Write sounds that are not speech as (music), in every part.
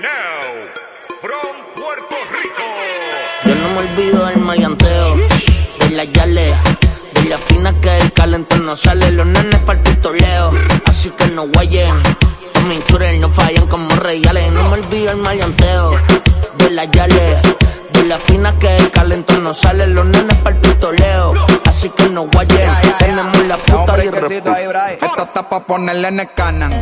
now, from Puerto Rico. Yo no me olvido del maleanteo, de la yale, de la fina que el calentón no sale, los nenes para el pistoleo, así que no guayen, los mintures no fallan como reales, no me olvido del maleanteo, de la yale, de la fina que el calentón no sale, los nenes para el pistoleo, así que no guayen, tenemos la puta y el. Esta está pa' ponerle en el canan,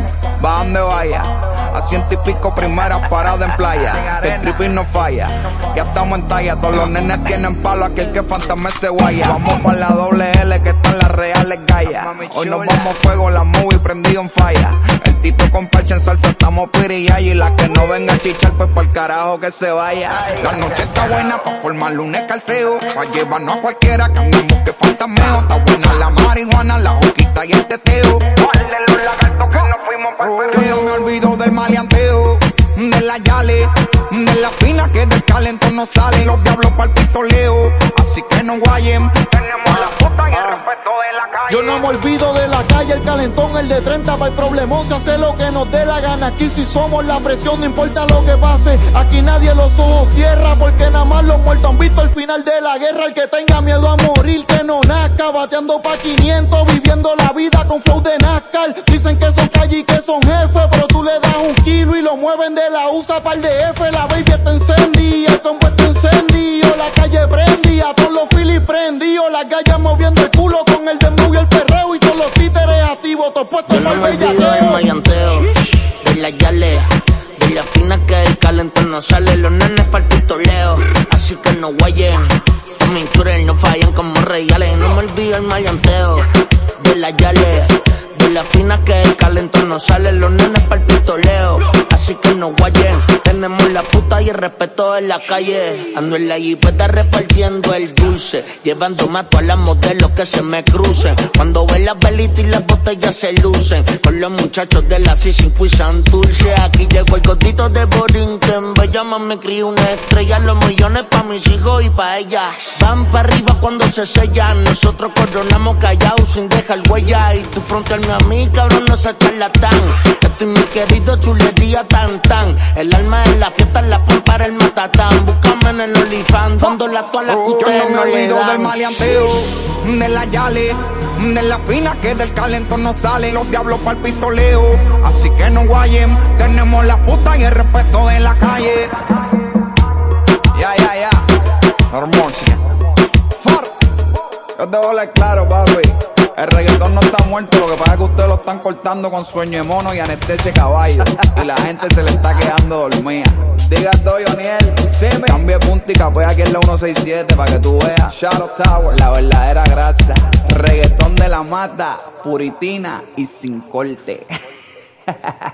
va donde vaya. A ciento y pico primeras paradas en playa. El tripping no falla. Ya estamos en talla. Todos los nenes tienen palo. Aquel que fantasma se guaya. Vamos pa' la doble L que están las reales gallas. Hoy nos vamos fuego, la movie prendido en falla. El tito con parche en salsa, estamos pirilla. Y la que no venga a chichar, pues por carajo que se vaya. La noche está buena pa' formar lunes calceo. Pa' llevarnos a cualquiera que andemos que fantasmeo. Está buena la marihuana, la hoquita y el teteo. los lagartos que nos fuimos Yo no me olvido del maleanteo, de la yale, de la fina que del calentón no sale. Los diablos pa'l pistoleo, así que no guayen. Tenemos la puta y el respeto de la calle. Yo no me olvido de la calle, el calentón, el de 30 para el problemón. Se hace lo que nos dé la gana. Aquí si somos la presión, no importa lo que pase. Aquí nadie los ojos cierra porque nada más los muertos han visto el final de la guerra. El que tenga miedo a morir, que no nazca. Bateando pa' 500, viviendo la vida con flow de NASCAR. Dicen que son calle y que son jefes, USA para el DF. La baby está encendida, el combo está encendido, la calle prendía, todos los filis prendidos, las gallas moviendo el culo con el dembow y el perreo y todos los títeres activos, todos puestos Yo no me olvido del maleanteo, de la yale, de la fina que el calentón no sale, los nenes para el pistoleo, así que no guayen, mintures no fallan como reales, no me olvido del maleanteo, de la yale, de la fina que el calentón no sale, los nenes para el pistoleo, así que no guayen, tenemos la puta y el respeto en la calle, ando en la jipeta repartiendo el dulce, llevando mato a las modelos que se me crucen, cuando ven las velitas y las botellas se lucen, con los muchachos de la C5 y Santurce, aquí llegó el gordito de Borinquen, bella me crió una estrella, los millones pa' mis hijos y pa' ella, van para arriba cuando se sellan, nosotros coronamos callados sin dejar huella, y tu frontearme a mí, cabrón, no se charlatán, este es mi querido chulería tan tan, el alma de la fiesta la para el matatán, búscame en el olifán, dando la toa la Yo no me no olvido del maleanteo, de la yale, de la fina que del calentón no sale, los diablos pa'l pistoleo, así que no guayen, tenemos la puta y el respeto de la calle. Claro, papi. El reggaetón no está muerto, lo que pasa es que ustedes lo están cortando con sueño de mono y anestesia caballo. Y la gente se le está quedando dormida. Diga todo, Joniel. Cambia de punta y capea aquí en la 167 para que tú veas. Shadow Tower, la verdadera grasa. Reggaetón de la mata, puritina y sin corte. (laughs)